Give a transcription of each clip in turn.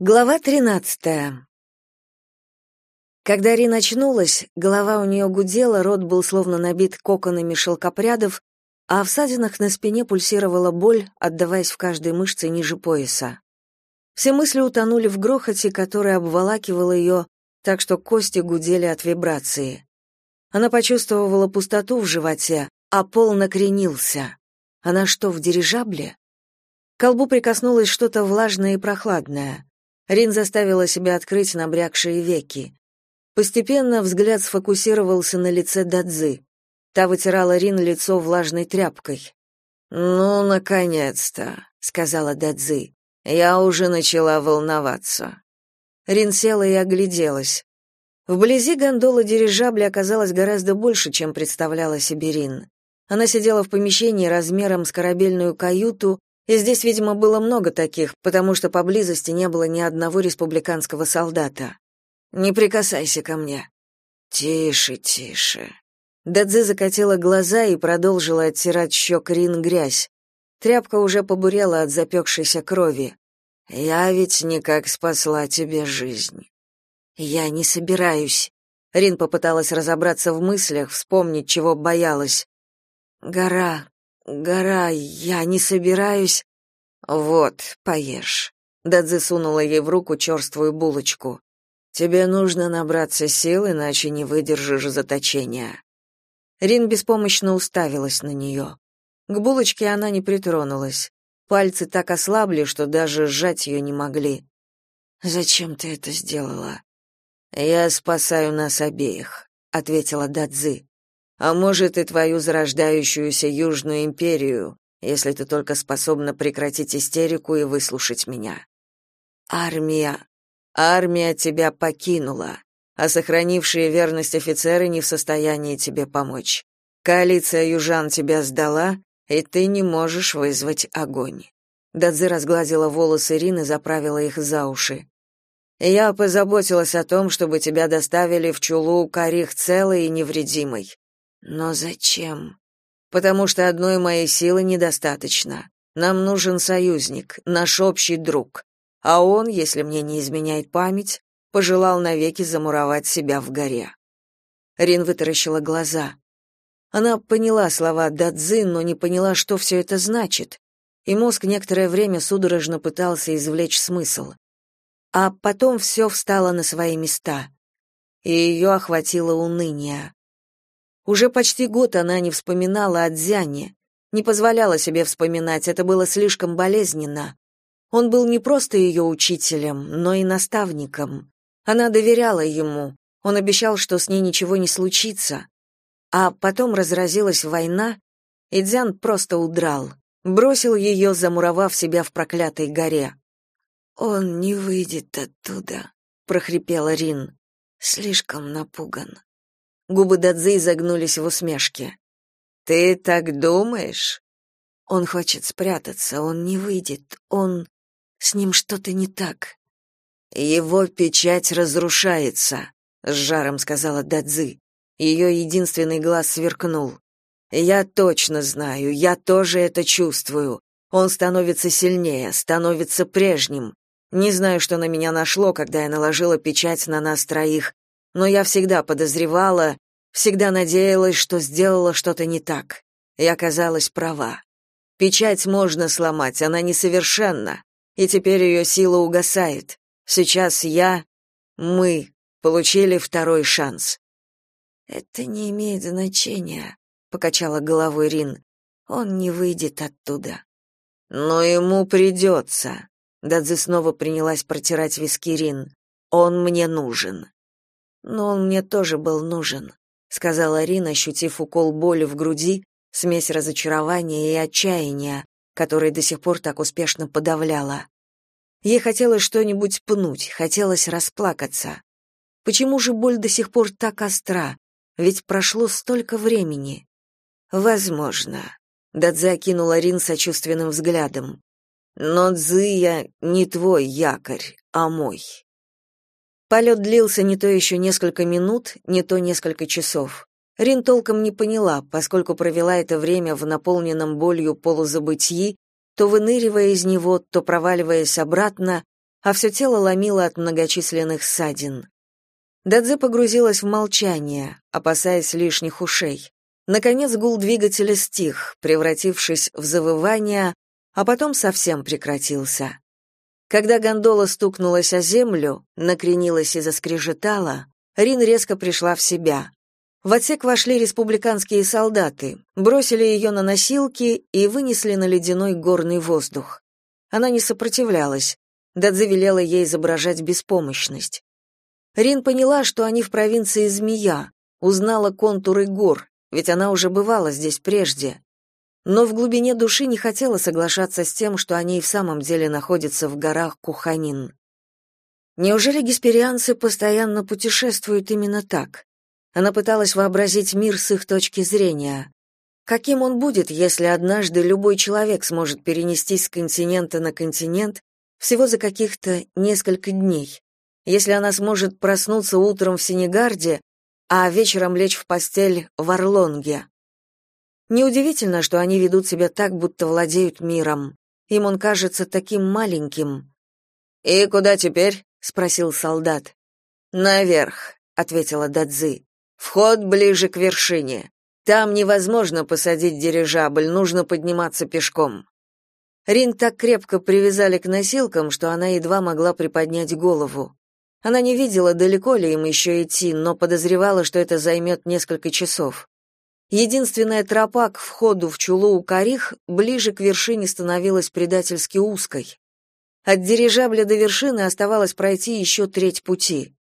Глава тринадцатая. Когда Рин очнулась, голова у нее гудела, рот был словно набит коконами шелкопрядов, а в садинах на спине пульсировала боль, отдаваясь в каждой мышце ниже пояса. Все мысли утонули в грохоте, который обволакивал ее, так что кости гудели от вибрации. Она почувствовала пустоту в животе, а пол накренился. Она что, в дирижабле? К колбу прикоснулось что-то влажное и прохладное. Рин заставила себя открыть набрякшие веки. Постепенно взгляд сфокусировался на лице Дадзы. Та вытирала Рин лицо влажной тряпкой. «Ну, наконец-то», — сказала Дадзы. «Я уже начала волноваться». Рин села и огляделась. Вблизи гондола дирижабля оказалась гораздо больше, чем представляла себе Рин. Она сидела в помещении размером с корабельную каюту и здесь, видимо, было много таких, потому что поблизости не было ни одного республиканского солдата. Не прикасайся ко мне. Тише, тише. Дадзи закатила глаза и продолжила оттирать щек Рин грязь. Тряпка уже побурела от запекшейся крови. Я ведь никак спасла тебе жизнь. Я не собираюсь. Рин попыталась разобраться в мыслях, вспомнить, чего боялась. Гора, Гора, я не собираюсь. Вот, поешь. Дадзи сунула ей в руку черствую булочку. Тебе нужно набраться сил, иначе не выдержишь заточения. Рин беспомощно уставилась на нее. К булочке она не притронулась. Пальцы так ослабли, что даже сжать ее не могли. Зачем ты это сделала? Я спасаю нас обеих, ответила Дадзи а может и твою зарождающуюся Южную империю, если ты только способна прекратить истерику и выслушать меня. Армия, армия тебя покинула, а сохранившие верность офицеры не в состоянии тебе помочь. Коалиция южан тебя сдала, и ты не можешь вызвать огонь. Дадзи разгладила волосы Рины заправила их за уши. Я позаботилась о том, чтобы тебя доставили в Чулу Карих целой и невредимой. Но зачем? Потому что одной моей силы недостаточно. Нам нужен союзник, наш общий друг. А он, если мне не изменяет память, пожелал навеки замуровать себя в горе. Рин вытаращила глаза. Она поняла слова Дадзы, но не поняла, что все это значит, и мозг некоторое время судорожно пытался извлечь смысл. А потом все встало на свои места, и ее охватило уныние. Уже почти год она не вспоминала о Дзяне, не позволяла себе вспоминать, это было слишком болезненно. Он был не просто ее учителем, но и наставником. Она доверяла ему, он обещал, что с ней ничего не случится. А потом разразилась война, и Дзян просто удрал, бросил ее, замуровав себя в проклятой горе. «Он не выйдет оттуда», — прохрипела Рин. «Слишком напуган». Губы Дадзи загнулись в усмешке. Ты так думаешь? Он хочет спрятаться, он не выйдет. Он с ним что-то не так. Его печать разрушается, с жаром сказала Дадзи. Ее единственный глаз сверкнул. Я точно знаю, я тоже это чувствую. Он становится сильнее, становится прежним. Не знаю, что на меня нашло, когда я наложила печать на нас троих, но я всегда подозревала, всегда надеялась, что сделала что-то не так. И оказалась права. Печать можно сломать, она несовершенна, и теперь ее сила угасает. Сейчас я, мы получили второй шанс. Это не имеет значения, покачала головой Рин. Он не выйдет оттуда. Но ему придется. Дадзи снова принялась протирать виски Рин. Он мне нужен. Но он мне тоже был нужен, сказала Рина, ощутив укол боли в груди, смесь разочарования и отчаяния, который до сих пор так успешно подавляла. Ей хотелось что-нибудь пнуть, хотелось расплакаться. Почему же боль до сих пор так остра? Ведь прошло столько времени. Возможно. Дадзе окинула Рин сочувственным взглядом. Но Цзыя не твой якорь, а мой. Полет длился не то еще несколько минут, не то несколько часов. Рин толком не поняла, поскольку провела это время в наполненном болью полузабытии, то выныривая из него, то проваливаясь обратно, а все тело ломило от многочисленных ссадин. Дадзе погрузилась в молчание, опасаясь лишних ушей. Наконец гул двигателя стих, превратившись в завывание, а потом совсем прекратился. Когда гондола стукнулась о землю, накренилась и заскрежетала, Рин резко пришла в себя. В отсек вошли республиканские солдаты, бросили ее на носилки и вынесли на ледяной горный воздух. Она не сопротивлялась. Дадзе велела ей изображать беспомощность. Рин поняла, что они в провинции Змея, узнала контуры гор, ведь она уже бывала здесь прежде. Но в глубине души не хотела соглашаться с тем, что они и в самом деле находятся в горах Куханин. Неужели гесперианцы постоянно путешествуют именно так? Она пыталась вообразить мир с их точки зрения. Каким он будет, если однажды любой человек сможет перенестись с континента на континент всего за каких-то несколько дней? Если она сможет проснуться утром в Сенегарде, а вечером лечь в постель в Орлонге? Неудивительно, что они ведут себя так, будто владеют миром. Им он кажется таким маленьким. «И куда теперь?» — спросил солдат. «Наверх», — ответила Дадзи. Вход ближе к вершине. Там невозможно посадить дирижабль, нужно подниматься пешком. Рин так крепко привязали к носилкам, что она едва могла приподнять голову. Она не видела, далеко ли им еще идти, но подозревала, что это займет несколько часов. Единственная тропа к входу в Чулу-Карих ближе к вершине становилась предательски узкой. От дирижабля до вершины оставалось пройти еще треть пути.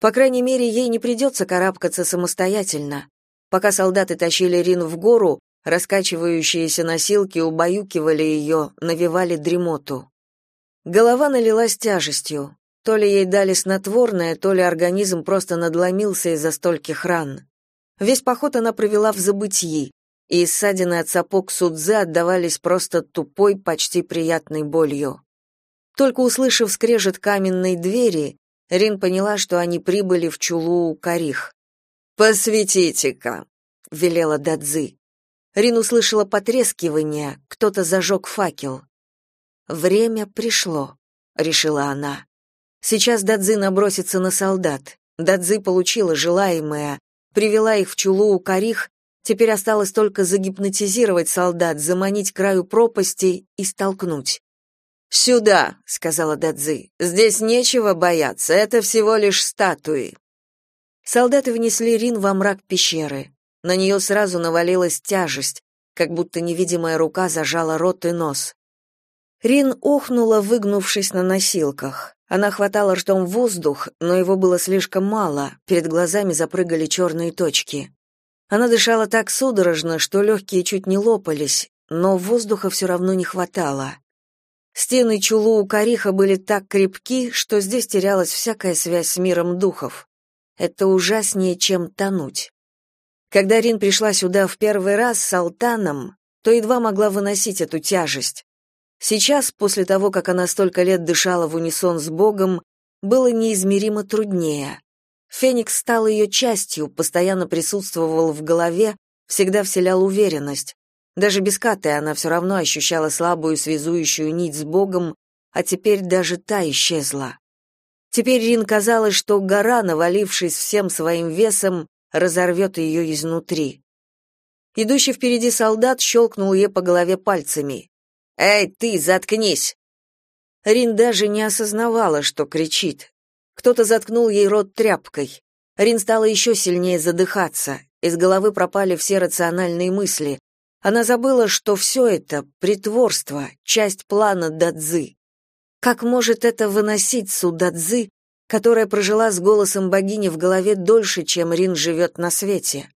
По крайней мере, ей не придется карабкаться самостоятельно. Пока солдаты тащили Рин в гору, раскачивающиеся носилки убаюкивали ее, навевали дремоту. Голова налилась тяжестью. То ли ей дали снотворное, то ли организм просто надломился из-за стольких ран. Весь поход она провела в забытии, и ссадины от сапог Судзе отдавались просто тупой, почти приятной болью. Только услышав скрежет каменной двери, Рин поняла, что они прибыли в Чулу-Карих. «Посветите-ка», — велела Дадзи. Рин услышала потрескивание, кто-то зажег факел. «Время пришло», — решила она. Сейчас Дадзи набросится на солдат. Дадзи получила желаемое, привела их в Чулу-Карих, теперь осталось только загипнотизировать солдат, заманить к краю пропасти и столкнуть. «Сюда», — сказала Дадзи. «Здесь нечего бояться, это всего лишь статуи». Солдаты внесли Рин во мрак пещеры. На нее сразу навалилась тяжесть, как будто невидимая рука зажала рот и нос. Рин охнула, выгнувшись на носилках. Она хватала ртом воздух, но его было слишком мало, перед глазами запрыгали черные точки. Она дышала так судорожно, что легкие чуть не лопались, но воздуха все равно не хватало. Стены чулу у Кариха были так крепки, что здесь терялась всякая связь с миром духов. Это ужаснее, чем тонуть. Когда Рин пришла сюда в первый раз с Алтаном, то едва могла выносить эту тяжесть. Сейчас, после того, как она столько лет дышала в унисон с Богом, было неизмеримо труднее. Феникс стал ее частью, постоянно присутствовал в голове, всегда вселял уверенность. Даже без Каты она все равно ощущала слабую связующую нить с Богом, а теперь даже та исчезла. Теперь Рин казалось, что гора, навалившись всем своим весом, разорвет ее изнутри. Идущий впереди солдат щелкнул ей по голове пальцами. «Эй, ты, заткнись!» Рин даже не осознавала, что кричит. Кто-то заткнул ей рот тряпкой. Рин стала еще сильнее задыхаться. Из головы пропали все рациональные мысли. Она забыла, что все это — притворство, часть плана Дадзы. Как может это выносить Су Дадзы, которая прожила с голосом богини в голове дольше, чем Рин живет на свете?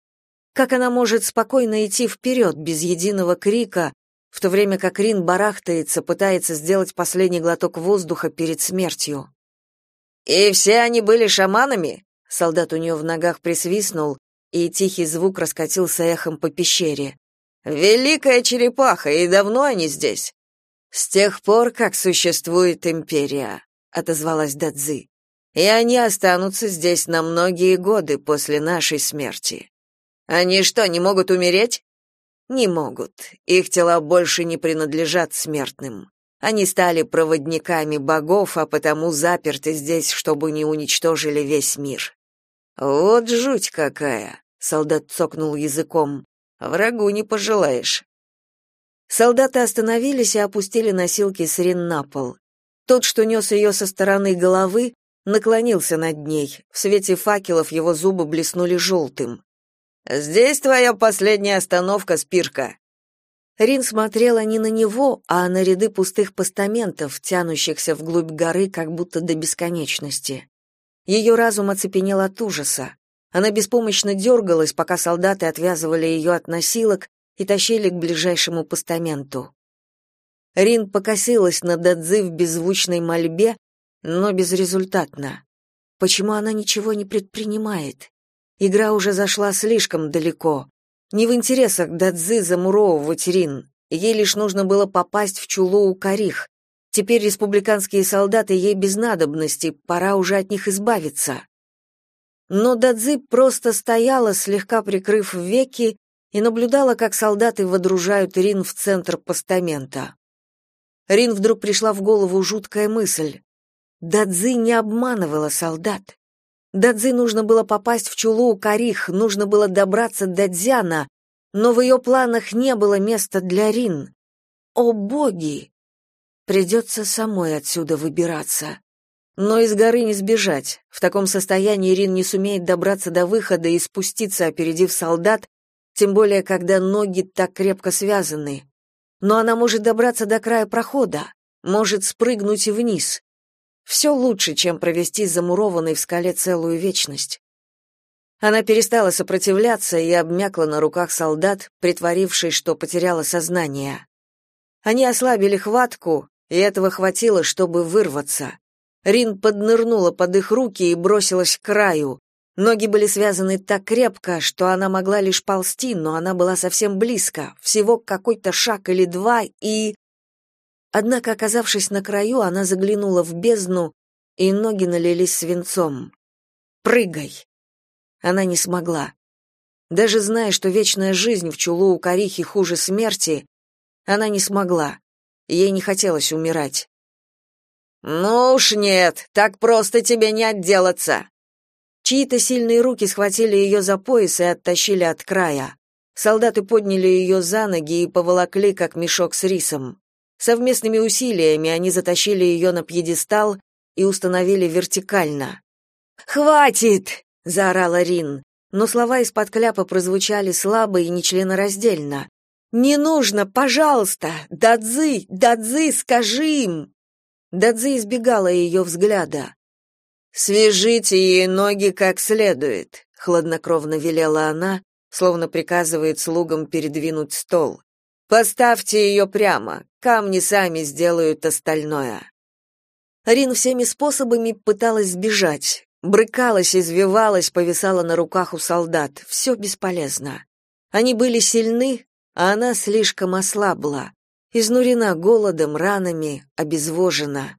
Как она может спокойно идти вперед, без единого крика, в то время как Рин барахтается, пытается сделать последний глоток воздуха перед смертью? «И все они были шаманами?» Солдат у нее в ногах присвистнул, и тихий звук раскатился эхом по пещере. Великая черепаха, и давно они здесь? С тех пор, как существует империя, отозвалась Дадзи. И они останутся здесь на многие годы после нашей смерти. Они что, не могут умереть? Не могут. Их тела больше не принадлежат смертным. Они стали проводниками богов, а потому заперты здесь, чтобы не уничтожили весь мир. Вот жуть какая, солдат цокнул языком. Врагу не пожелаешь. Солдаты остановились и опустили носилки с Рин на пол. Тот, что нес ее со стороны головы, наклонился над ней. В свете факелов его зубы блеснули желтым. «Здесь твоя последняя остановка, Спирка», Рин смотрела не на него, а на ряды пустых постаментов, тянущихся вглубь горы, как будто до бесконечности. Ее разум оцепенел от ужаса. Она беспомощно дергалась, пока солдаты отвязывали ее от носилок и тащили к ближайшему постаменту. Рин покосилась на Дадзи в беззвучной мольбе, но безрезультатно. Почему она ничего не предпринимает? Игра уже зашла слишком далеко. Не в интересах Дадзы замуровывать Рин. Ей лишь нужно было попасть в чулу у Карих. Теперь республиканские солдаты ей без надобности, пора уже от них избавиться. Но Дадзи просто стояла, слегка прикрыв веки, и наблюдала, как солдаты водружают Рин в центр постамента. Рин вдруг пришла в голову жуткая мысль. Дадзи не обманывала солдат. Дадзи нужно было попасть в Чулу Карих, нужно было добраться до Дзяна, но в ее планах не было места для Рин. О боги! Придется самой отсюда выбираться. Но из горы не сбежать. В таком состоянии Рин не сумеет добраться до выхода и спуститься, опередив солдат, тем более когда ноги так крепко связаны. Но она может добраться до края прохода, может спрыгнуть вниз. Все лучше, чем провести замурованной в скале целую вечность. Она перестала сопротивляться и обмякла на руках солдат, притворившись, что потеряла сознание. Они ослабили хватку, и этого хватило, чтобы вырваться. Рин поднырнула под их руки и бросилась к краю. Ноги были связаны так крепко, что она могла лишь ползти, но она была совсем близко, всего какой-то шаг или два, и... Однако, оказавшись на краю, она заглянула в бездну, и ноги налились свинцом. «Прыгай!» Она не смогла. Даже зная, что вечная жизнь в чулу у Карихи хуже смерти, она не смогла. Ей не хотелось умирать. «Ну уж нет, так просто тебе не отделаться!» Чьи-то сильные руки схватили ее за пояс и оттащили от края. Солдаты подняли ее за ноги и поволокли, как мешок с рисом. Совместными усилиями они затащили ее на пьедестал и установили вертикально. «Хватит!» — заорала Рин, но слова из-под кляпа прозвучали слабо и нечленораздельно. «Не нужно, пожалуйста! Дадзы, Дадзы, скажи им!» Дадзи избегала ее взгляда. «Свяжите ей ноги как следует», — хладнокровно велела она, словно приказывает слугам передвинуть стол. Поставьте ее прямо, камни сами сделают остальное. Рин всеми способами пыталась сбежать, брыкалась, извивалась, повисала на руках у солдат. Все бесполезно. Они были сильны, а она слишком ослабла, изнурена голодом, ранами, обезвожена.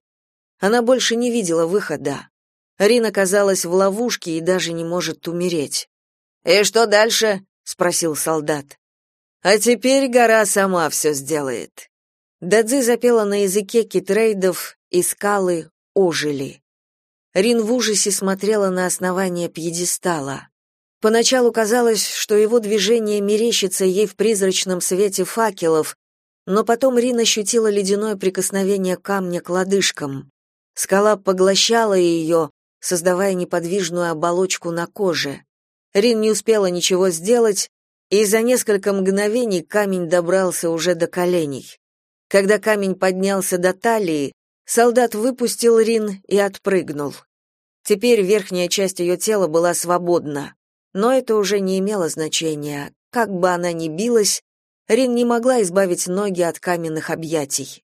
Она больше не видела выхода. Рин оказалась в ловушке и даже не может умереть. «И что дальше?» — спросил солдат. А теперь гора сама все сделает. Дадзи запела на языке китрейдов, и скалы ожили. Рин в ужасе смотрела на основание пьедестала. Поначалу казалось, что его движение мерещится ей в призрачном свете факелов, но потом Рин ощутила ледяное прикосновение камня к лодыжкам. Скала поглощала ее, создавая неподвижную оболочку на коже. Рин не успела ничего сделать, и за несколько мгновений камень добрался уже до коленей. Когда камень поднялся до талии, солдат выпустил Рин и отпрыгнул. Теперь верхняя часть ее тела была свободна, но это уже не имело значения. Как бы она ни билась, Рин не могла избавить ноги от каменных объятий.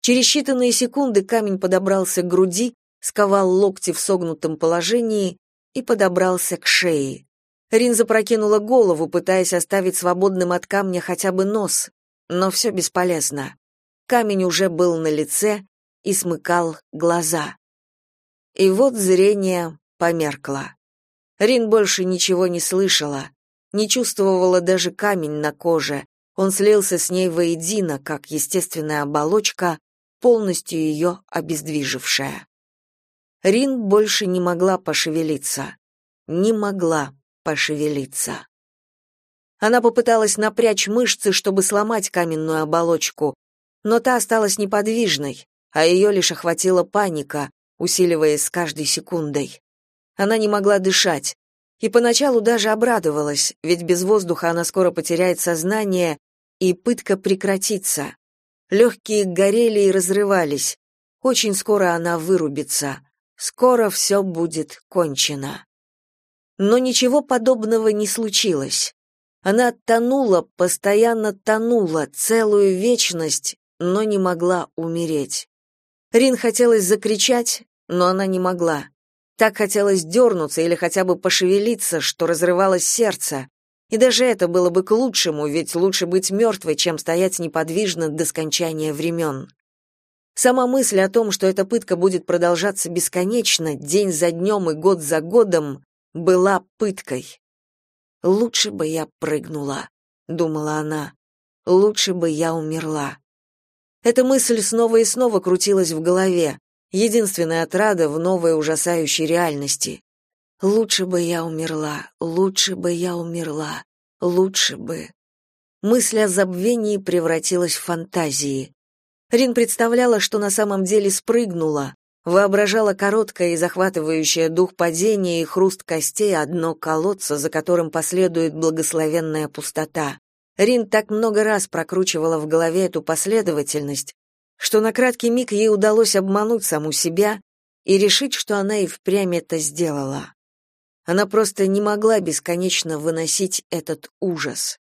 Через считанные секунды камень подобрался к груди, сковал локти в согнутом положении и подобрался к шее. Рин запрокинула голову, пытаясь оставить свободным от камня хотя бы нос, но все бесполезно. Камень уже был на лице и смыкал глаза. И вот зрение померкло. Рин больше ничего не слышала, не чувствовала даже камень на коже. Он слился с ней воедино, как естественная оболочка, полностью ее обездвижившая. Рин больше не могла пошевелиться. Не могла пошевелиться. Она попыталась напрячь мышцы, чтобы сломать каменную оболочку, но та осталась неподвижной, а ее лишь охватила паника, усиливаясь с каждой секундой. Она не могла дышать, и поначалу даже обрадовалась, ведь без воздуха она скоро потеряет сознание, и пытка прекратится. Легкие горели и разрывались. Очень скоро она вырубится. Скоро все будет кончено. Но ничего подобного не случилось. Она тонула, постоянно тонула, целую вечность, но не могла умереть. Рин хотелось закричать, но она не могла. Так хотелось дернуться или хотя бы пошевелиться, что разрывалось сердце. И даже это было бы к лучшему, ведь лучше быть мертвой, чем стоять неподвижно до скончания времен. Сама мысль о том, что эта пытка будет продолжаться бесконечно, день за днем и год за годом, была пыткой. «Лучше бы я прыгнула», — думала она. «Лучше бы я умерла». Эта мысль снова и снова крутилась в голове, единственная отрада в новой ужасающей реальности. «Лучше бы я умерла, лучше бы я умерла, лучше бы». Мысль о забвении превратилась в фантазии. Рин представляла, что на самом деле спрыгнула, воображала короткое и захватывающее дух падение и хруст костей одно колодца, за которым последует благословенная пустота. Рин так много раз прокручивала в голове эту последовательность, что на краткий миг ей удалось обмануть саму себя и решить, что она и впрямь это сделала. Она просто не могла бесконечно выносить этот ужас.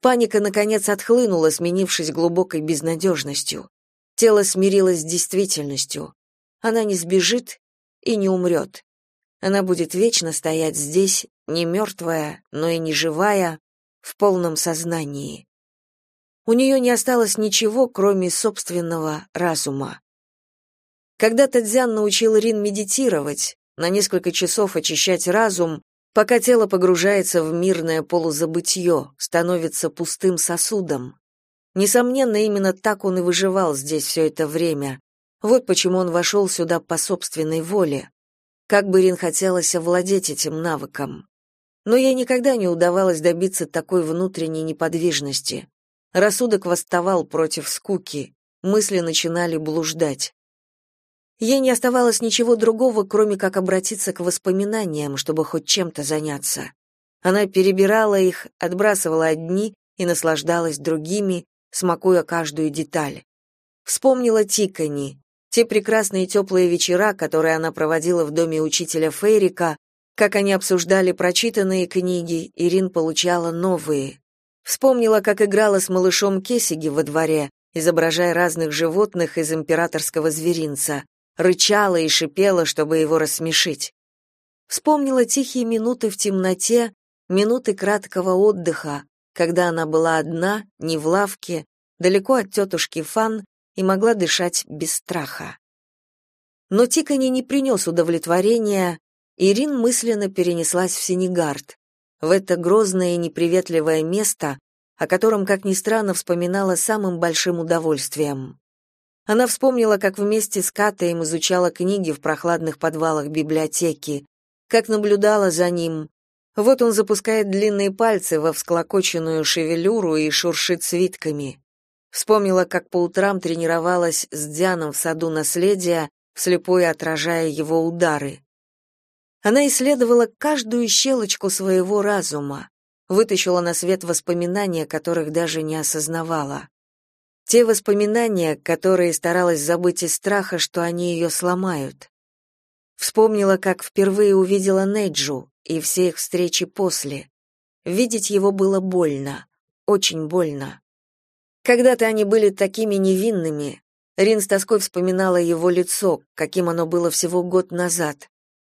Паника, наконец, отхлынула, сменившись глубокой безнадежностью. Тело смирилось с действительностью. Она не сбежит и не умрет. Она будет вечно стоять здесь, не мертвая, но и не живая, в полном сознании. У нее не осталось ничего, кроме собственного разума. Когда-то Дзян научил Рин медитировать, на несколько часов очищать разум, пока тело погружается в мирное полузабытье, становится пустым сосудом. Несомненно, именно так он и выживал здесь все это время. Вот почему он вошел сюда по собственной воле. Как бы Рин хотелось овладеть этим навыком. Но ей никогда не удавалось добиться такой внутренней неподвижности. Рассудок восставал против скуки, мысли начинали блуждать. Ей не оставалось ничего другого, кроме как обратиться к воспоминаниям, чтобы хоть чем-то заняться. Она перебирала их, отбрасывала одни и наслаждалась другими, смакуя каждую деталь. Вспомнила Тикани, те прекрасные теплые вечера, которые она проводила в доме учителя Фейрика, как они обсуждали прочитанные книги, Ирин получала новые. Вспомнила, как играла с малышом Кесиги во дворе, изображая разных животных из императорского зверинца, рычала и шипела, чтобы его рассмешить. Вспомнила тихие минуты в темноте, минуты краткого отдыха, когда она была одна, не в лавке, далеко от тетушки Фан и могла дышать без страха. Но Тикани не принес удовлетворения, Ирин мысленно перенеслась в Сенегард, в это грозное и неприветливое место, о котором, как ни странно, вспоминала самым большим удовольствием. Она вспомнила, как вместе с Катаем изучала книги в прохладных подвалах библиотеки, как наблюдала за ним. Вот он запускает длинные пальцы во всклокоченную шевелюру и шуршит свитками. Вспомнила, как по утрам тренировалась с Дианом в саду наследия, вслепую отражая его удары. Она исследовала каждую щелочку своего разума, вытащила на свет воспоминания, которых даже не осознавала. Те воспоминания, которые старалась забыть из страха, что они ее сломают. Вспомнила, как впервые увидела Неджу и все их встречи после. Видеть его было больно, очень больно. Когда-то они были такими невинными. Рин с тоской вспоминала его лицо, каким оно было всего год назад.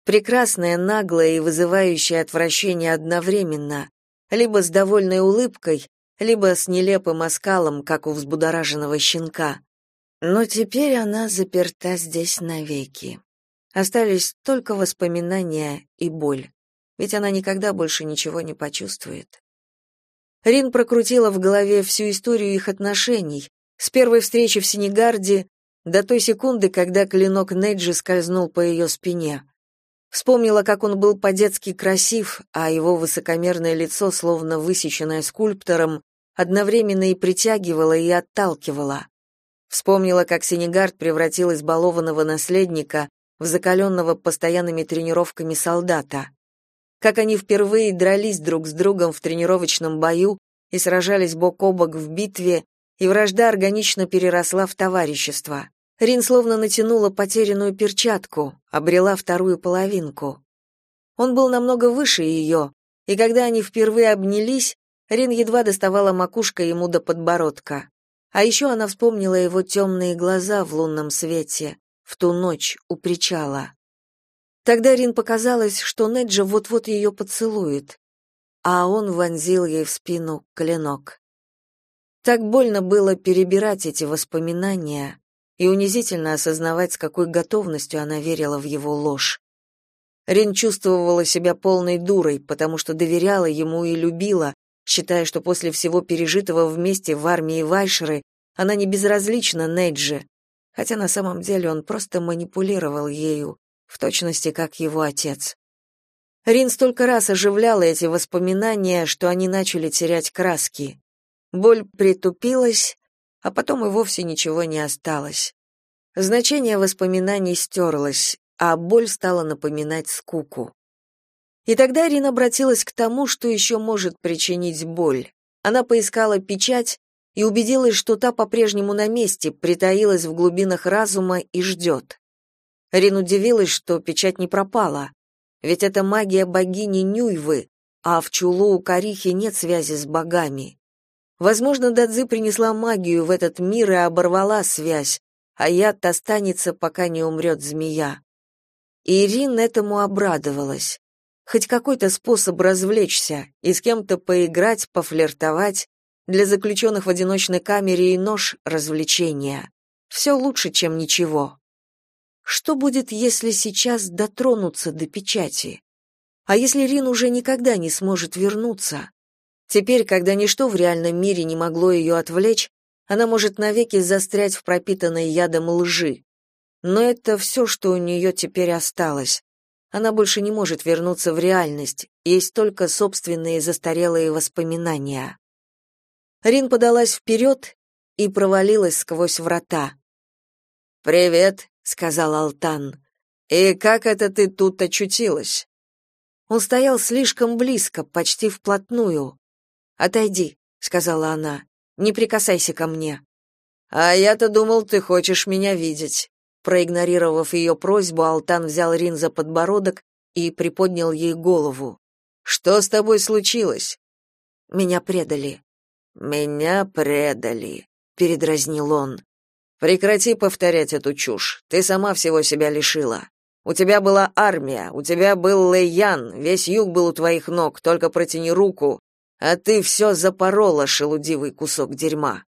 Прекрасное, наглое и вызывающее отвращение одновременно, либо с довольной улыбкой, либо с нелепым оскалом, как у взбудораженного щенка. Но теперь она заперта здесь навеки. Остались только воспоминания и боль, ведь она никогда больше ничего не почувствует. Рин прокрутила в голове всю историю их отношений, с первой встречи в Сенегарде до той секунды, когда клинок Неджи скользнул по ее спине. Вспомнила, как он был по-детски красив, а его высокомерное лицо, словно высеченное скульптором, одновременно и притягивало, и отталкивало. Вспомнила, как Сенегард превратил избалованного наследника в закаленного постоянными тренировками солдата. Как они впервые дрались друг с другом в тренировочном бою и сражались бок о бок в битве, и вражда органично переросла в товарищество. Рин словно натянула потерянную перчатку, обрела вторую половинку. Он был намного выше ее, и когда они впервые обнялись, Рин едва доставала макушка ему до подбородка. А еще она вспомнила его темные глаза в лунном свете, в ту ночь у причала. Тогда Рин показалось, что Неджа вот-вот ее поцелует, а он вонзил ей в спину клинок. Так больно было перебирать эти воспоминания, и унизительно осознавать, с какой готовностью она верила в его ложь. Рин чувствовала себя полной дурой, потому что доверяла ему и любила, считая, что после всего пережитого вместе в армии Вайшеры она не безразлична Неджи, хотя на самом деле он просто манипулировал ею, в точности как его отец. Рин столько раз оживляла эти воспоминания, что они начали терять краски. Боль притупилась, а потом и вовсе ничего не осталось. Значение воспоминаний стерлось, а боль стала напоминать скуку. И тогда Ирина обратилась к тому, что еще может причинить боль. Она поискала печать и убедилась, что та по-прежнему на месте, притаилась в глубинах разума и ждет. Рин удивилась, что печать не пропала, ведь это магия богини Нюйвы, а в Чулу у Карихи нет связи с богами. Возможно, Дадзи принесла магию в этот мир и оборвала связь, а яд останется, пока не умрет змея. И Ирин этому обрадовалась. Хоть какой-то способ развлечься и с кем-то поиграть, пофлиртовать, для заключенных в одиночной камере и нож — развлечения. Все лучше, чем ничего. Что будет, если сейчас дотронуться до печати? А если Рин уже никогда не сможет вернуться? Теперь, когда ничто в реальном мире не могло ее отвлечь, она может навеки застрять в пропитанной ядом лжи. Но это все, что у нее теперь осталось. Она больше не может вернуться в реальность, есть только собственные застарелые воспоминания. Рин подалась вперед и провалилась сквозь врата. «Привет», — сказал Алтан. «И как это ты тут очутилась?» Он стоял слишком близко, почти вплотную. «Отойди», — сказала она, — «не прикасайся ко мне». «А я-то думал, ты хочешь меня видеть». Проигнорировав ее просьбу, Алтан взял Рин за подбородок и приподнял ей голову. «Что с тобой случилось?» «Меня предали». «Меня предали», — передразнил он. «Прекрати повторять эту чушь. Ты сама всего себя лишила. У тебя была армия, у тебя был Лэйян, весь юг был у твоих ног, только протяни руку, а ты все запорола, шелудивый кусок дерьма.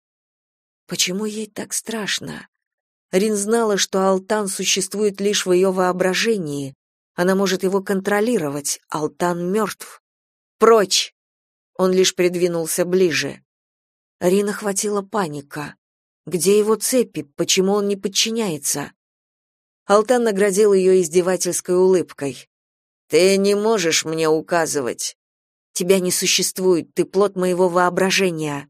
Почему ей так страшно? Рин знала, что Алтан существует лишь в ее воображении. Она может его контролировать. Алтан мертв. Прочь! Он лишь придвинулся ближе. Рина хватила паника. Где его цепи? Почему он не подчиняется? Алтан наградил ее издевательской улыбкой. Ты не можешь мне указывать. Тебя не существует, ты плод моего воображения.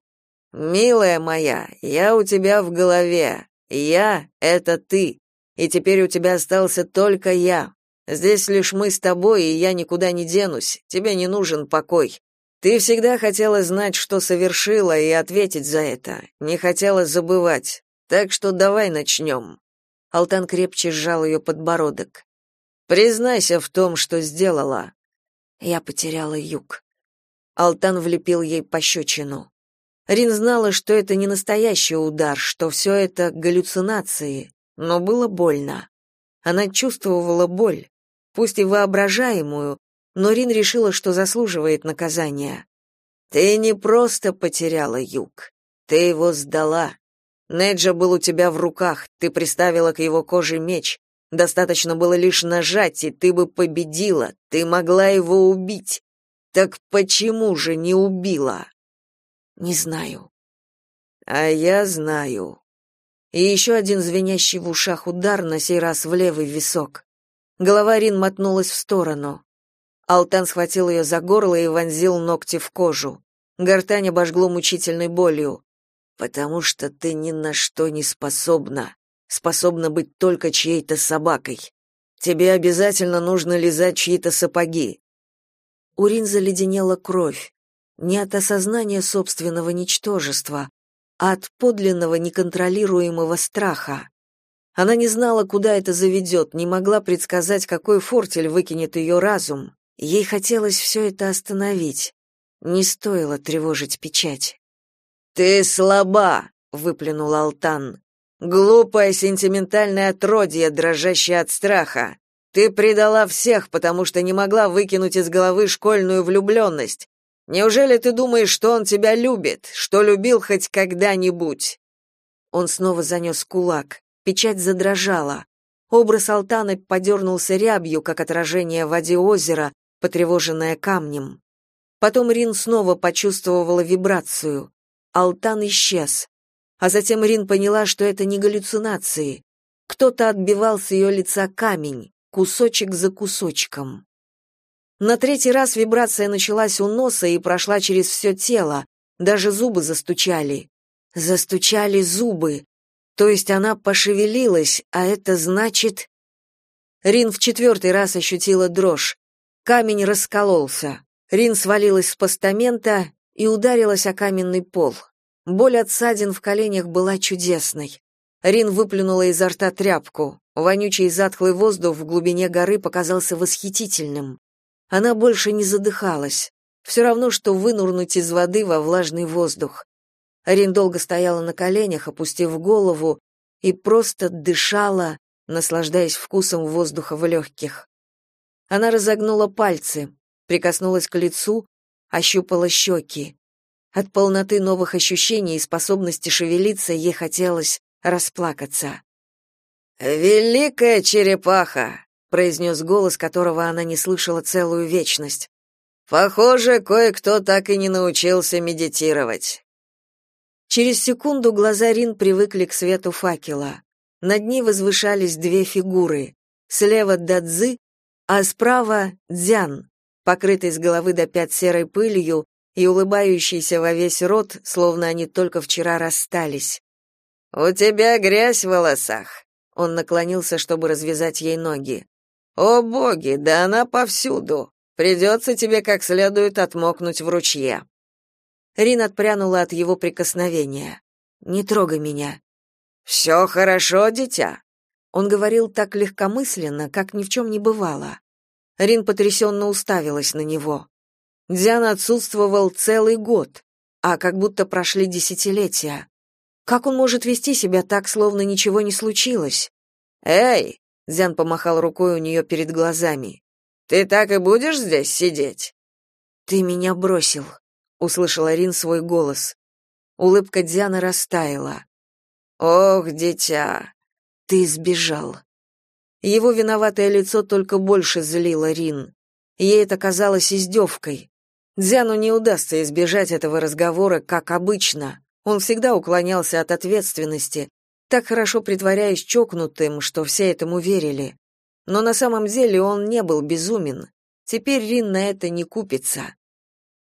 Милая моя, я у тебя в голове. Я это ты. И теперь у тебя остался только я. Здесь лишь мы с тобой, и я никуда не денусь. Тебе не нужен покой. Ты всегда хотела знать, что совершила, и ответить за это. Не хотела забывать. Так что давай начнем». Алтан крепче сжал ее подбородок. Признайся в том, что сделала. Я потеряла юг. Алтан влепил ей пощечину. Рин знала, что это не настоящий удар, что все это галлюцинации, но было больно. Она чувствовала боль, пусть и воображаемую, но Рин решила, что заслуживает наказания. Ты не просто потеряла юг, ты его сдала. Неджа был у тебя в руках, ты приставила к его коже меч. Достаточно было лишь нажать, и ты бы победила, ты могла его убить. Так почему же не убила? Не знаю. А я знаю. и еще один звенящий в ушах удар, на сей раз в левый висок. Голова Рин мотнулась в сторону. Алтан схватил ее за горло и вонзил ногти в кожу. Гортань обожгло мучительной болью. «Потому что ты ни на что не способна. Способна быть только чьей-то собакой. Тебе обязательно нужно лизать чьи-то сапоги». У Рин заледенела кровь. Не от осознания собственного ничтожества, а от подлинного неконтролируемого страха. Она не знала, куда это заведет, не могла предсказать, какой фортель выкинет ее разум. Ей хотелось все это остановить. Не стоило тревожить печать. «Ты слаба!» — выплюнул Алтан. «Глупое сентиментальное отродье, дрожащее от страха. Ты предала всех, потому что не могла выкинуть из головы школьную влюбленность. Неужели ты думаешь, что он тебя любит, что любил хоть когда-нибудь?» Он снова занес кулак. Печать задрожала. Образ Алтана подернулся рябью, как отражение в воде озера, потревоженная камнем. Потом Рин снова почувствовала вибрацию. Алтан исчез. А затем Рин поняла, что это не галлюцинации. Кто-то отбивал с ее лица камень, кусочек за кусочком. На третий раз вибрация началась у носа и прошла через все тело, даже зубы застучали. Застучали зубы. То есть она пошевелилась, а это значит... Рин в четвертый раз ощутила дрожь. Камень раскололся. Рин свалилась с постамента и ударилась о каменный пол. Боль от ссадин в коленях была чудесной. Рин выплюнула изо рта тряпку. Вонючий затхлый воздух в глубине горы показался восхитительным. Она больше не задыхалась. Все равно, что вынурнуть из воды во влажный воздух. Рин долго стояла на коленях, опустив голову, и просто дышала, наслаждаясь вкусом воздуха в легких. Она разогнула пальцы, прикоснулась к лицу, ощупала щеки. От полноты новых ощущений и способности шевелиться ей хотелось расплакаться. «Великая черепаха!» — произнес голос, которого она не слышала целую вечность. «Похоже, кое-кто так и не научился медитировать». Через секунду глаза Рин привыкли к свету факела. Над ней возвышались две фигуры. Слева Дадзы, а справа Дзян, покрытый с головы до пят серой пылью и улыбающийся во весь рот, словно они только вчера расстались. «У тебя грязь в волосах», — он наклонился, чтобы развязать ей ноги. «О боги, да она повсюду! Придется тебе как следует отмокнуть в ручье». Рин отпрянула от его прикосновения. «Не трогай меня». «Все хорошо, дитя», он говорил так легкомысленно, как ни в чем не бывало. Рин потрясенно уставилась на него. Дзян отсутствовал целый год, а как будто прошли десятилетия. Как он может вести себя так, словно ничего не случилось? «Эй!» — Дзян помахал рукой у нее перед глазами. «Ты так и будешь здесь сидеть?» «Ты меня бросил», — услышала Рин свой голос. Улыбка Дзяна растаяла. «Ох, дитя, ты сбежал. Его виноватое лицо только больше злило Рин. Ей это казалось издевкой. Дзяну не удастся избежать этого разговора, как обычно. Он всегда уклонялся от ответственности, так хорошо притворяясь чокнутым, что все этому верили. Но на самом деле он не был безумен. Теперь Рин на это не купится.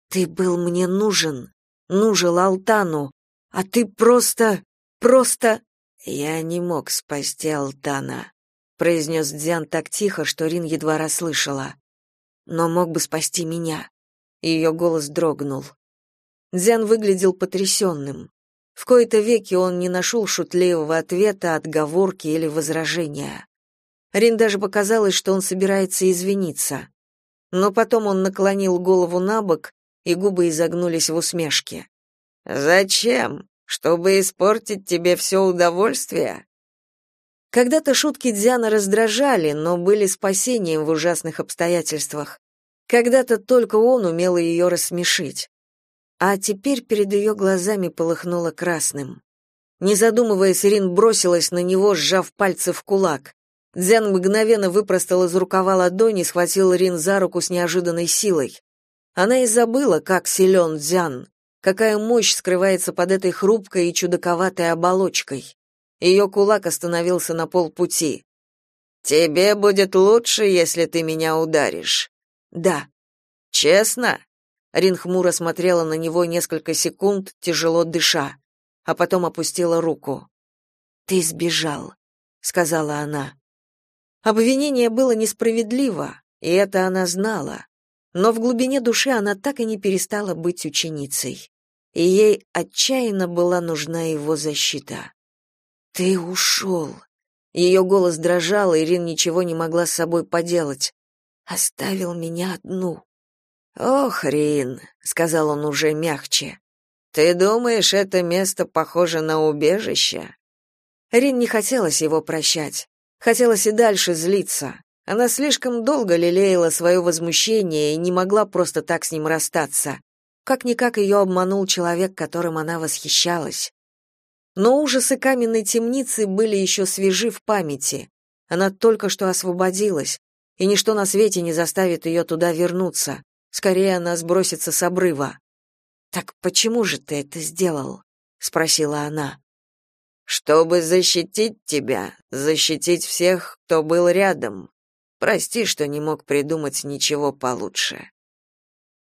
«Ты был мне нужен, нужен Алтану, а ты просто, просто...» «Я не мог спасти Алтана», — произнес Дзян так тихо, что Рин едва расслышала. «Но мог бы спасти меня». Ее голос дрогнул. Дзян выглядел потрясенным. В кои-то веки он не нашел шутливого ответа, отговорки или возражения. Рин даже показалось, что он собирается извиниться. Но потом он наклонил голову на бок, и губы изогнулись в усмешке. «Зачем?» Чтобы испортить тебе все удовольствие? Когда-то шутки Дзяна раздражали, но были спасением в ужасных обстоятельствах. Когда-то только он умел ее рассмешить. А теперь перед ее глазами полыхнуло красным. Не задумываясь, Ирин бросилась на него, сжав пальцы в кулак. Дзян мгновенно выпростал из рукава ладони и схватил Рин за руку с неожиданной силой. Она и забыла, как силен Дзян какая мощь скрывается под этой хрупкой и чудаковатой оболочкой. Ее кулак остановился на полпути. «Тебе будет лучше, если ты меня ударишь». «Да». «Честно?» Рин хмуро смотрела на него несколько секунд, тяжело дыша, а потом опустила руку. «Ты сбежал», — сказала она. Обвинение было несправедливо, и это она знала. Но в глубине души она так и не перестала быть ученицей. И ей отчаянно была нужна его защита. «Ты ушел!» Ее голос дрожал, и Ирин ничего не могла с собой поделать. «Оставил меня одну». «Ох, Рин», — сказал он уже мягче, — «ты думаешь, это место похоже на убежище?» Рин не хотелось его прощать. Хотелось и дальше злиться. Она слишком долго лелеяла свое возмущение и не могла просто так с ним расстаться. Как-никак ее обманул человек, которым она восхищалась. Но ужасы каменной темницы были еще свежи в памяти. Она только что освободилась, и ничто на свете не заставит ее туда вернуться. Скорее она сбросится с обрыва. «Так почему же ты это сделал?» — спросила она чтобы защитить тебя, защитить всех, кто был рядом. Прости, что не мог придумать ничего получше.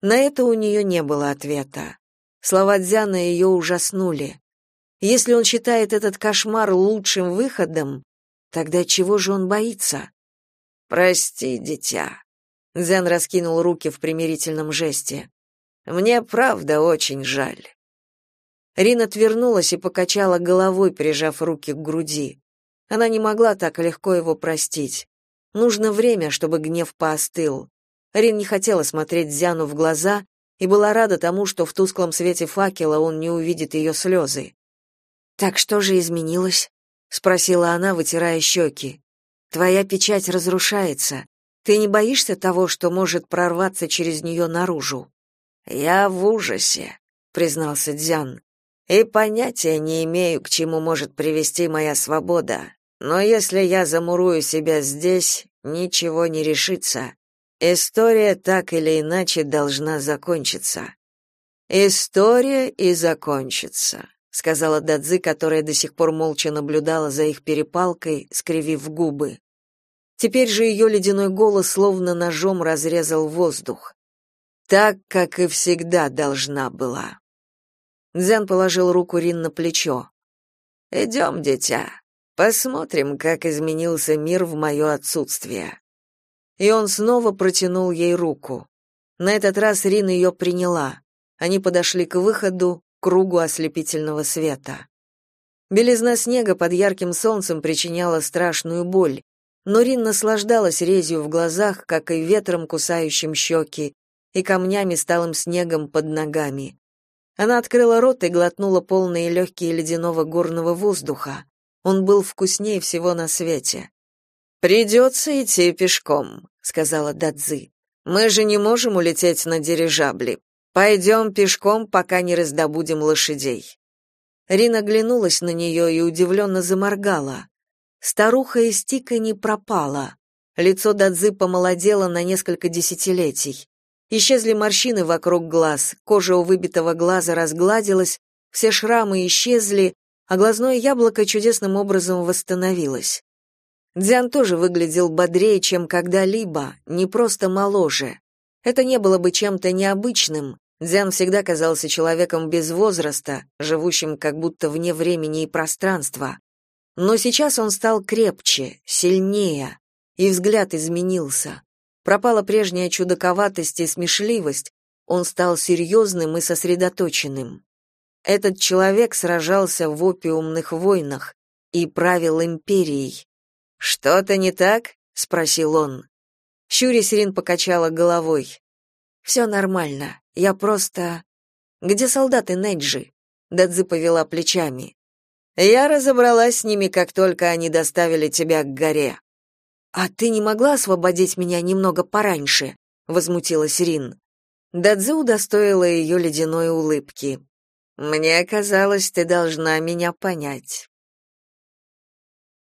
На это у нее не было ответа. Слова Дзяна ее ужаснули. Если он считает этот кошмар лучшим выходом, тогда чего же он боится? Прости, дитя. Дзян раскинул руки в примирительном жесте. Мне правда очень жаль. Рин отвернулась и покачала головой, прижав руки к груди. Она не могла так легко его простить. Нужно время, чтобы гнев поостыл. Рин не хотела смотреть Зяну в глаза и была рада тому, что в тусклом свете факела он не увидит ее слезы. «Так что же изменилось?» — спросила она, вытирая щеки. «Твоя печать разрушается. Ты не боишься того, что может прорваться через нее наружу?» «Я в ужасе», — признался Дзян и понятия не имею, к чему может привести моя свобода. Но если я замурую себя здесь, ничего не решится. История так или иначе должна закончиться. История и закончится, сказала Дадзи, которая до сих пор молча наблюдала за их перепалкой, скривив губы. Теперь же ее ледяной голос словно ножом разрезал воздух. Так, как и всегда должна была. Дзян положил руку Рин на плечо. «Идем, дитя. Посмотрим, как изменился мир в мое отсутствие». И он снова протянул ей руку. На этот раз Рин ее приняла. Они подошли к выходу, к кругу ослепительного света. Белизна снега под ярким солнцем причиняла страшную боль, но Рин наслаждалась резью в глазах, как и ветром, кусающим щеки, и камнями сталым снегом под ногами. Она открыла рот и глотнула полные легкие ледяного горного воздуха. Он был вкуснее всего на свете. «Придется идти пешком», — сказала Дадзи. «Мы же не можем улететь на дирижабле. Пойдем пешком, пока не раздобудем лошадей». Рина глянулась на нее и удивленно заморгала. Старуха из Тика не пропала. Лицо Дадзи помолодело на несколько десятилетий. Исчезли морщины вокруг глаз, кожа у выбитого глаза разгладилась, все шрамы исчезли, а глазное яблоко чудесным образом восстановилось. Дзян тоже выглядел бодрее, чем когда-либо, не просто моложе. Это не было бы чем-то необычным. Дзян всегда казался человеком без возраста, живущим как будто вне времени и пространства. Но сейчас он стал крепче, сильнее, и взгляд изменился. Пропала прежняя чудаковатость и смешливость, он стал серьезным и сосредоточенным. Этот человек сражался в опиумных войнах и правил империей. «Что-то не так?» — спросил он. Щури Сирин покачала головой. «Все нормально, я просто...» «Где солдаты Неджи?» Дадзи повела плечами. «Я разобралась с ними, как только они доставили тебя к горе. «А ты не могла освободить меня немного пораньше?» — возмутилась Рин. Дадзе удостоила ее ледяной улыбки. «Мне казалось, ты должна меня понять».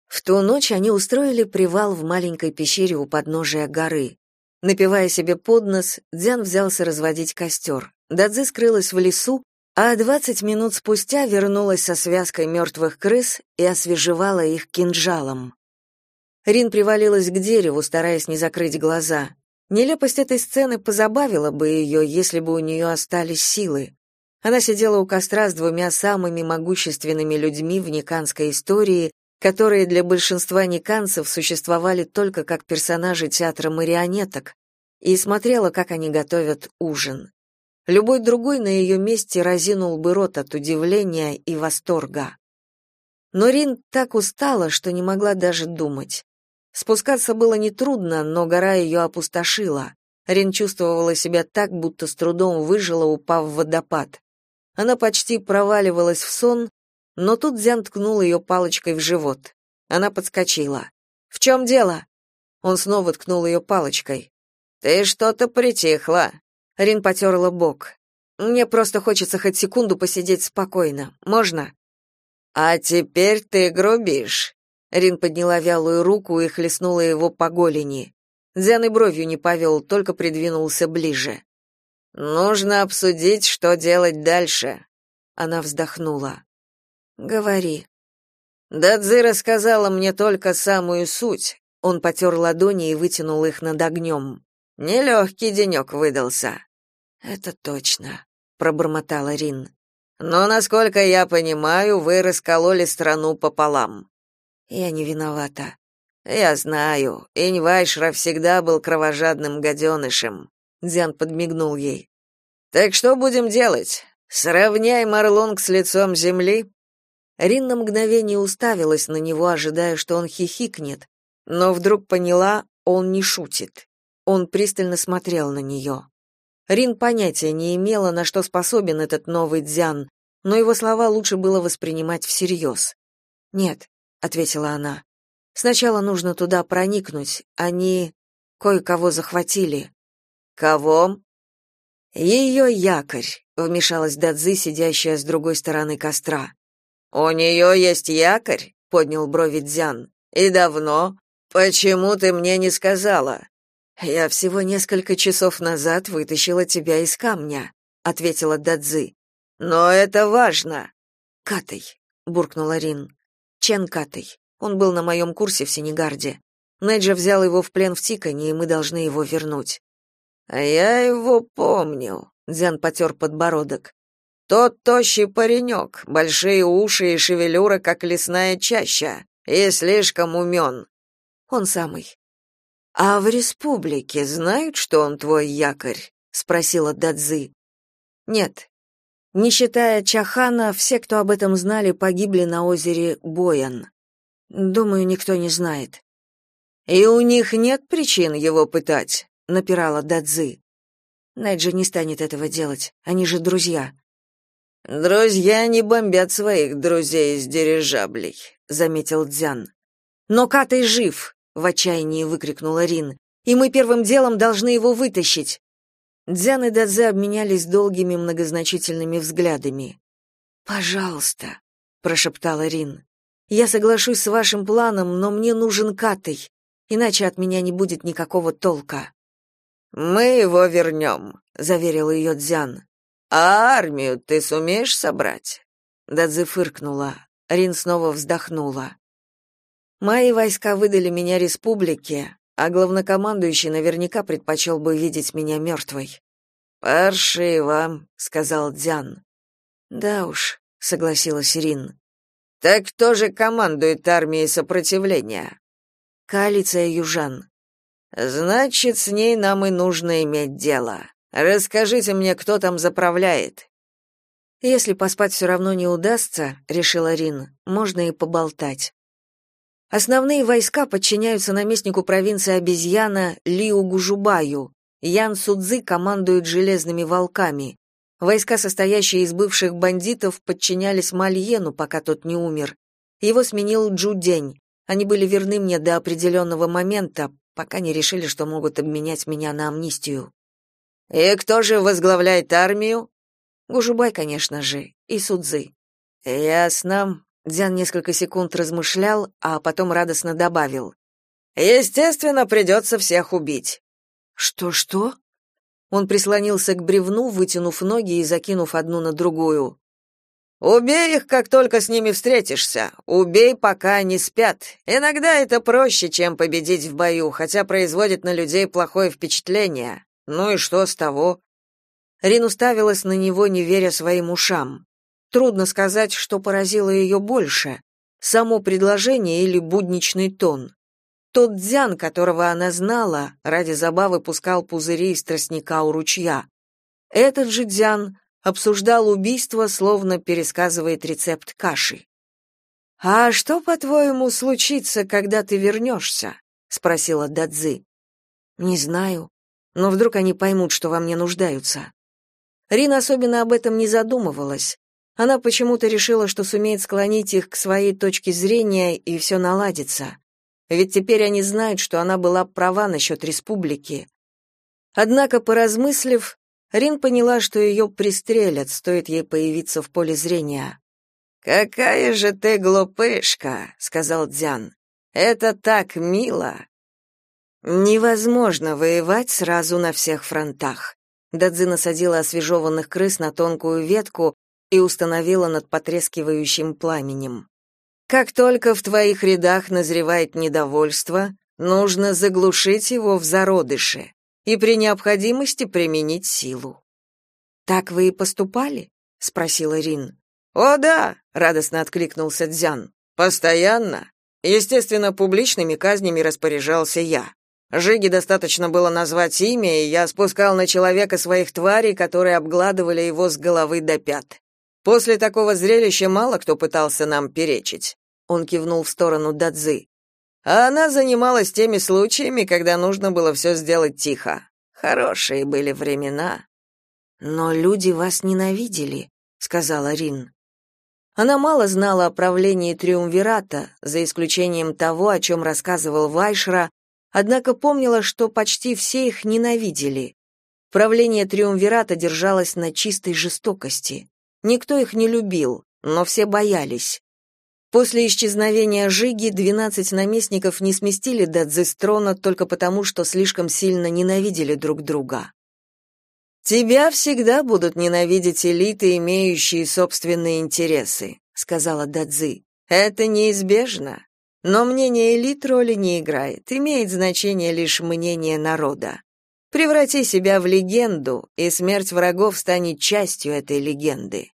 В ту ночь они устроили привал в маленькой пещере у подножия горы. Напивая себе под нос, Дзян взялся разводить костер. Дадзи скрылась в лесу, А двадцать минут спустя вернулась со связкой мертвых крыс и освежевала их кинжалом. Рин привалилась к дереву, стараясь не закрыть глаза. Нелепость этой сцены позабавила бы ее, если бы у нее остались силы. Она сидела у костра с двумя самыми могущественными людьми в никанской истории, которые для большинства никанцев существовали только как персонажи театра марионеток, и смотрела, как они готовят ужин. Любой другой на ее месте разинул бы рот от удивления и восторга. Но Рин так устала, что не могла даже думать. Спускаться было нетрудно, но гора ее опустошила. Рин чувствовала себя так, будто с трудом выжила, упав в водопад. Она почти проваливалась в сон, но тут Зян ткнул ее палочкой в живот. Она подскочила. «В чем дело?» Он снова ткнул ее палочкой. «Ты что-то притихла». Рин потерла бок. «Мне просто хочется хоть секунду посидеть спокойно. Можно?» «А теперь ты грубишь». Рин подняла вялую руку и хлестнула его по голени. Дзян и бровью не повел, только придвинулся ближе. «Нужно обсудить, что делать дальше». Она вздохнула. Говори. Дадзи рассказала мне только самую суть. Он потер ладони и вытянул их над огнем. Нелегкий денек выдался. Это точно, пробормотала Рин. Но насколько я понимаю, вы раскололи страну пополам. Я не виновата. Я знаю, Иньвайшра всегда был кровожадным гаденышем. Дзян подмигнул ей. Так что будем делать? Сравняй Марлонг с лицом земли? Рин на мгновение уставилась на него, ожидая, что он хихикнет, но вдруг поняла, он не шутит. Он пристально смотрел на нее. Рин понятия не имела, на что способен этот новый дзян, но его слова лучше было воспринимать всерьез. «Нет», — ответила она, — «сначала нужно туда проникнуть, они кое-кого захватили». «Кого?» «Ее якорь», — вмешалась Дадзи, сидящая с другой стороны костра. «У нее есть якорь?» — поднял брови Дзян. «И давно? Почему ты мне не сказала?» «Я всего несколько часов назад вытащила тебя из камня», — ответила Дадзи. «Но это важно». «Катай», — буркнула Рин. «Чен Катай. Он был на моем курсе в Сенегарде. Неджа взял его в плен в Тикане, и мы должны его вернуть». «А я его помню», — Дзян потер подбородок. Тот тощий паренек, большие уши и шевелюра, как лесная чаща, и слишком умен. Он самый. А в республике знают, что он твой якорь? спросила Дадзи. Нет. Не считая Чахана, все, кто об этом знали, погибли на озере Боян. Думаю, никто не знает. И у них нет причин его пытать, напирала Дадзи. Найджи не станет этого делать. Они же друзья. Друзья не бомбят своих друзей из дирижаблей, заметил Дзян. Но Катай жив, в отчаянии выкрикнула Рин. И мы первым делом должны его вытащить. Дзян и Дадзе обменялись долгими многозначительными взглядами. Пожалуйста, прошептала Рин. Я соглашусь с вашим планом, но мне нужен Катай, иначе от меня не будет никакого толка. Мы его вернем», — заверил ее Дзян. А армию ты сумеешь собрать? Дадзи фыркнула. Рин снова вздохнула. Мои войска выдали меня республике, а главнокомандующий наверняка предпочел бы видеть меня мертвой». «Паршиво», — сказал Дзян. «Да уж», — согласилась Рин. «Так кто же командует армией сопротивления?» «Коалиция южан». «Значит, с ней нам и нужно иметь дело. Расскажите мне, кто там заправляет. Если поспать все равно не удастся, решила Рин, можно и поболтать. Основные войска подчиняются наместнику провинции Обезьяна Лиу Гужубаю. Ян Судзы командует железными волками. Войска, состоящие из бывших бандитов, подчинялись Мальену, пока тот не умер. Его сменил Джу День. Они были верны мне до определенного момента, пока не решили, что могут обменять меня на амнистию. И кто же возглавляет армию? Гужубай, конечно же, и Судзы. Ясно. Дзян несколько секунд размышлял, а потом радостно добавил: Естественно, придется всех убить. Что что? Он прислонился к бревну, вытянув ноги и закинув одну на другую. Убей их, как только с ними встретишься. Убей, пока они спят. Иногда это проще, чем победить в бою, хотя производит на людей плохое впечатление. Ну и что с того? Рин уставилась на него, не веря своим ушам. Трудно сказать, что поразило ее больше: само предложение или будничный тон. Тот дзян, которого она знала, ради забавы пускал пузыри из тростника у ручья. Этот же дзян обсуждал убийство, словно пересказывает рецепт каши. «А что, по-твоему, случится, когда ты вернешься?» — спросила Дадзи. «Не знаю, но вдруг они поймут, что во мне нуждаются». Рина особенно об этом не задумывалась. Она почему-то решила, что сумеет склонить их к своей точке зрения, и все наладится. Ведь теперь они знают, что она была права насчет республики. Однако, поразмыслив, Рин поняла, что ее пристрелят, стоит ей появиться в поле зрения. «Какая же ты глупышка», — сказал Дзян. «Это так мило». «Невозможно воевать сразу на всех фронтах». Дадзи насадила освежеванных крыс на тонкую ветку и установила над потрескивающим пламенем. «Как только в твоих рядах назревает недовольство, нужно заглушить его в зародыше и при необходимости применить силу. Так вы и поступали? спросила Рин. О да, радостно откликнулся Дзян. Постоянно. Естественно, публичными казнями распоряжался я. Жиге достаточно было назвать имя, и я спускал на человека своих тварей, которые обгладывали его с головы до пят. После такого зрелища мало кто пытался нам перечить. Он кивнул в сторону Дадзы. А она занималась теми случаями, когда нужно было все сделать тихо. Хорошие были времена. Но люди вас ненавидели, сказала Рин. Она мало знала о правлении Триумвирата, за исключением того, о чем рассказывал Вайшра, однако помнила, что почти все их ненавидели. Правление Триумвирата держалось на чистой жестокости. Никто их не любил, но все боялись. После исчезновения Жиги 12 наместников не сместили Дадзи с трона только потому, что слишком сильно ненавидели друг друга. «Тебя всегда будут ненавидеть элиты, имеющие собственные интересы», — сказала Дадзи. «Это неизбежно. Но мнение элит роли не играет, имеет значение лишь мнение народа. Преврати себя в легенду, и смерть врагов станет частью этой легенды.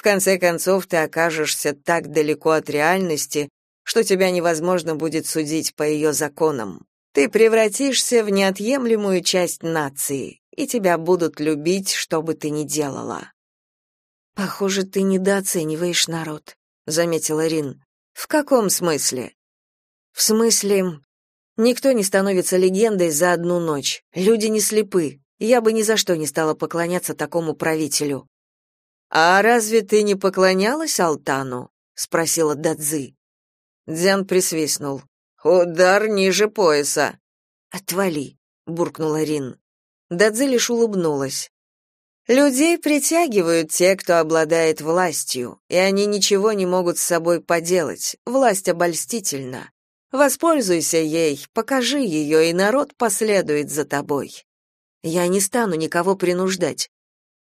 В конце концов, ты окажешься так далеко от реальности, что тебя невозможно будет судить по ее законам. Ты превратишься в неотъемлемую часть нации, и тебя будут любить, что бы ты ни делала. Похоже, ты недооцениваешь народ, заметила Рин. В каком смысле? В смысле, никто не становится легендой за одну ночь. Люди не слепы. Я бы ни за что не стала поклоняться такому правителю. А разве ты не поклонялась Алтану? спросила Дадзи. Дзян присвистнул. Удар ниже пояса. Отвали, буркнула Рин. Дадзи лишь улыбнулась. Людей притягивают те, кто обладает властью, и они ничего не могут с собой поделать. Власть обольстительна. Воспользуйся ей, покажи ее, и народ последует за тобой. Я не стану никого принуждать.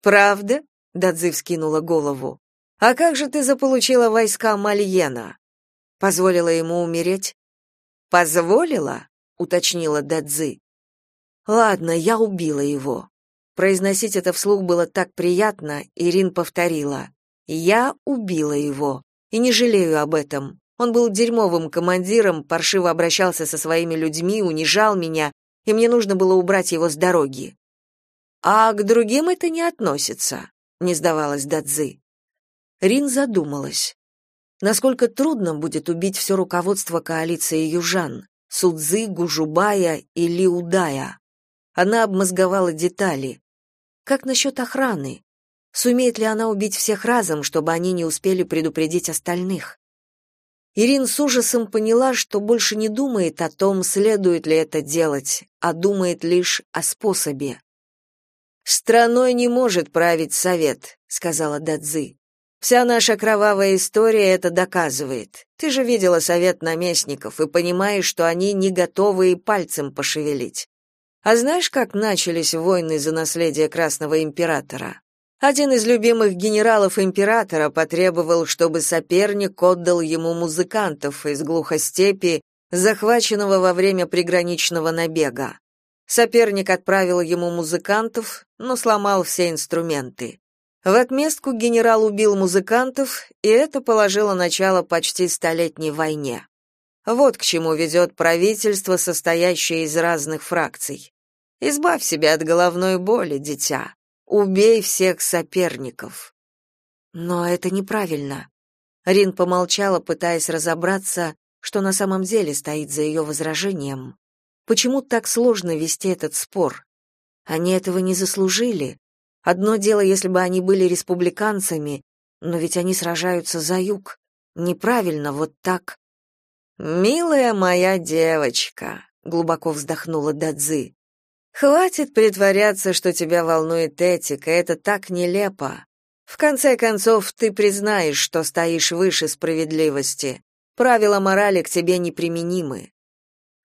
Правда? Дадзи вскинула голову. А как же ты заполучила войска Мальена? Позволила ему умереть? Позволила? уточнила Дадзи. Ладно, я убила его. Произносить это вслух было так приятно, Ирин повторила. Я убила его и не жалею об этом. Он был дерьмовым командиром, паршиво обращался со своими людьми, унижал меня, и мне нужно было убрать его с дороги. А к другим это не относится не сдавалась Дадзи. Рин задумалась. Насколько трудно будет убить все руководство коалиции южан, Судзы, Гужубая и Лиудая. Она обмозговала детали. Как насчет охраны? Сумеет ли она убить всех разом, чтобы они не успели предупредить остальных? Ирин с ужасом поняла, что больше не думает о том, следует ли это делать, а думает лишь о способе. Страной не может править совет, сказала Дадзи. Вся наша кровавая история это доказывает. Ты же видела совет наместников и понимаешь, что они не готовы и пальцем пошевелить. А знаешь, как начались войны за наследие Красного императора? Один из любимых генералов императора потребовал, чтобы соперник отдал ему музыкантов из глухостепи, захваченного во время приграничного набега. Соперник отправил ему музыкантов, но сломал все инструменты. В отместку генерал убил музыкантов, и это положило начало почти столетней войне. Вот к чему ведет правительство, состоящее из разных фракций. Избавь себя от головной боли, дитя. Убей всех соперников. Но это неправильно. Рин помолчала, пытаясь разобраться, что на самом деле стоит за ее возражением. Почему так сложно вести этот спор? Они этого не заслужили. Одно дело, если бы они были республиканцами, но ведь они сражаются за юг. Неправильно вот так. Милая моя девочка, глубоко вздохнула Дадзи. Хватит притворяться, что тебя волнует этика, это так нелепо. В конце концов, ты признаешь, что стоишь выше справедливости. Правила морали к тебе неприменимы.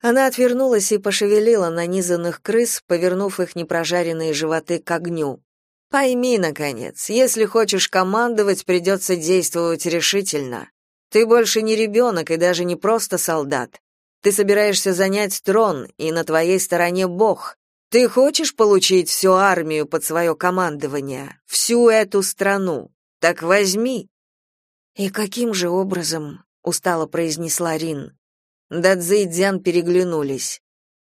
Она отвернулась и пошевелила нанизанных крыс, повернув их непрожаренные животы к огню. Пойми, наконец, если хочешь командовать, придется действовать решительно. Ты больше не ребенок и даже не просто солдат. Ты собираешься занять трон, и на твоей стороне Бог. Ты хочешь получить всю армию под свое командование, всю эту страну? Так возьми. И каким же образом, устало произнесла Рин. Дадзи и Дзян переглянулись.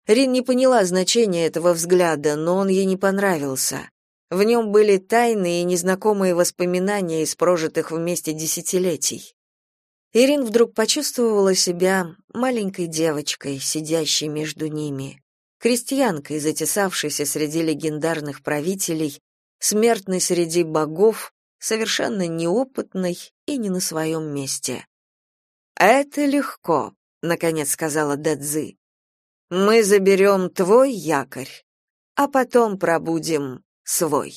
Рин не поняла значения этого взгляда, но он ей не понравился. В нем были тайные и незнакомые воспоминания из прожитых вместе десятилетий. Ирин вдруг почувствовала себя маленькой девочкой, сидящей между ними, крестьянкой, затесавшейся среди легендарных правителей, смертной среди богов, совершенно неопытной и не на своем месте. «Это легко», наконец сказала Дэдзи. Мы заберем твой якорь, а потом пробудем свой.